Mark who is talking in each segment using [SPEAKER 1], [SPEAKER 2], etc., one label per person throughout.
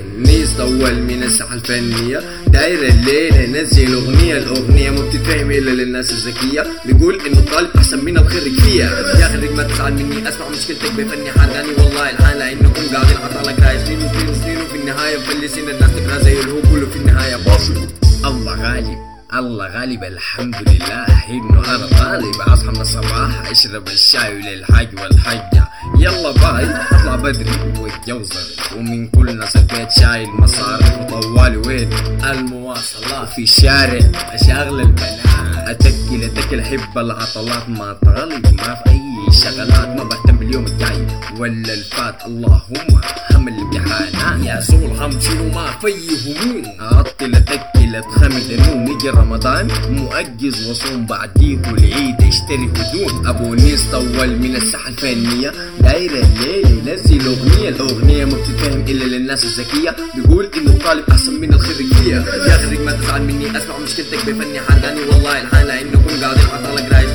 [SPEAKER 1] النيس طول من الساحة الفنية داير الليلة نزل أغنية الأغنية مو بتتفهم إلا للناس الذكية بيقول إنه الطالب أحسن من الخريج فيها يا خريج ما تزعل مني أسمع مشكلتك بفني حرقاني والله الحال لأنكم قاعدين عطالك راي سنين وسنين وسنين وفي النهاية مفلسين الناس تقرا زي الهبول وفي النهاية بوصل الله غالب الله غالب الحمد لله إنه أنا طالب اصحى من الصباح اشرب الشاي للحاج والحجة يلا باي. اطلع بدري واتجوزر ومن كل ناس البيت شايل مصاري وطوالي وين. المواصلات في الشارع اشغل البنات. أتكل أتكل أحب العطلات. ما طالب ما في أي شغلات. ما بهتم باليوم الجاي. ولا الفات. اللهم هم الامتحانات يا سول هم شنو ما في هموم أطل أتكل اتخمد انوم يجي رمضان مؤجز وصوم بعديه العيد. اشتري هدوم. أبو نيس طول من الساحة الفنية. داير الليل ينزل أغنية. الأغنية ما بتتفهم إلا للناس الذكية. بيقول إنه الطالب أحسن من الخريج فيها يا خريج ما تزعل مني. أسمع مشكلتك بفني حرقاني والله الحال لانكم قاعدين عطالك راي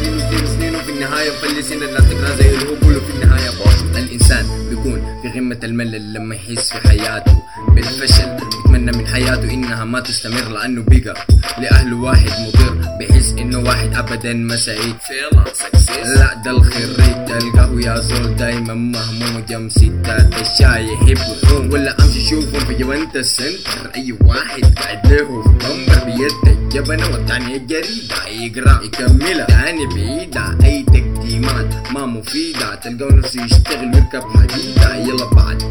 [SPEAKER 1] سنين وفي النهاية مفلسين الناس تقرا زي الهبول وفي النهاية. بوصل الإنسان بيكون في قمه الملل لما يحس في حياته. بالفشل بيتمنى من حياته إنها ما تستمر لأنه بقى لأهله واحد مضر بحس إنه واحد ابدا ما سعيد. لا ده الخريج القهوة يا زول دايما مهموم جم ستة الشاي يحبهم ولا أمشي اشوفهم في جوانتا سنتر أي واحد قاعد له في بمبر بيد الجبنة والتاني الجريدة يقرأ يكملها. تاني بعيدة. أي تقديمات ما مفيدة. تلقاو نفسه يشتغل ويركب حديدة. يلا بعد.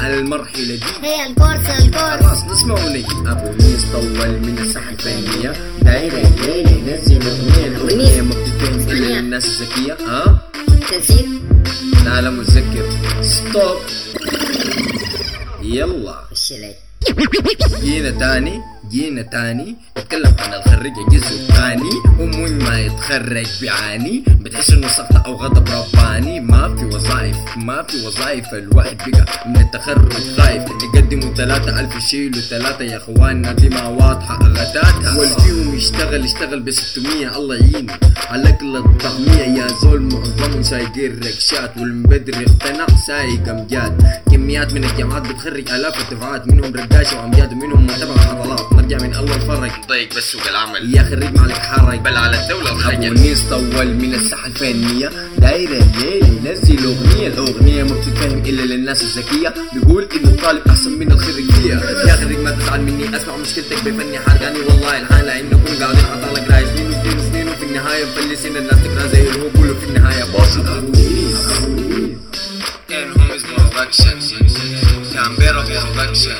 [SPEAKER 1] المرحلة دي.
[SPEAKER 2] هي الكورس الكورس.
[SPEAKER 1] خلاص نسمع ونجي أبو ميس طول من الساحة الفنية. دايرة دايرة نزل أغنية. الاغنية ما بتتم الا الناس الذكية. ها
[SPEAKER 2] أه؟
[SPEAKER 1] 30 تعال متذكر. ستوب. يلا. جينا تاني جينا تاني. نتكلم عن الخريجة جزء تاني ومن ما يتخرج بيعاني بتحس إنه سقطة أو غضب رباني. ما في وظائف ما في وظائف. الواحد بقى من التخرج خايف. ثلاثة ألف يشيلوا ثلاثة يا إخواننا دي ما واضحة غتاتها والفيهم يشتغل يشتغل ب 600 الله يعينه على الطعمية يا زول معظمهم سايقين ركشات والمبدري اقتنع سايق أمجاد. كميات من الجامعات بتخرج آلاف الدفعات منهم رقاشة وأمجاد ومنهم متابعة عضلات نرجع من أول فرق
[SPEAKER 3] ضيق بس سوق العمل.
[SPEAKER 1] يا خريج مالك حرق
[SPEAKER 3] بل على الدولة الخجل
[SPEAKER 1] نيس طول من الساحة الفنية. داير الليل ينزل أغنية. الأغنية ما بتتفهم إلا للناس الذكية. بيقول إنه الطالب أحسن من الخريج فيها يا خريج ما تزعل مني اسمع مشكلتك بفني حرقاني والله الحال لانكم قاعدين عطالك راي سنين وسنين وسنين وفي النهايه مفلسين الناس تقرا زي الهبول وفي النهايه بوصل ابو نيس
[SPEAKER 3] Ten homies production Canberra production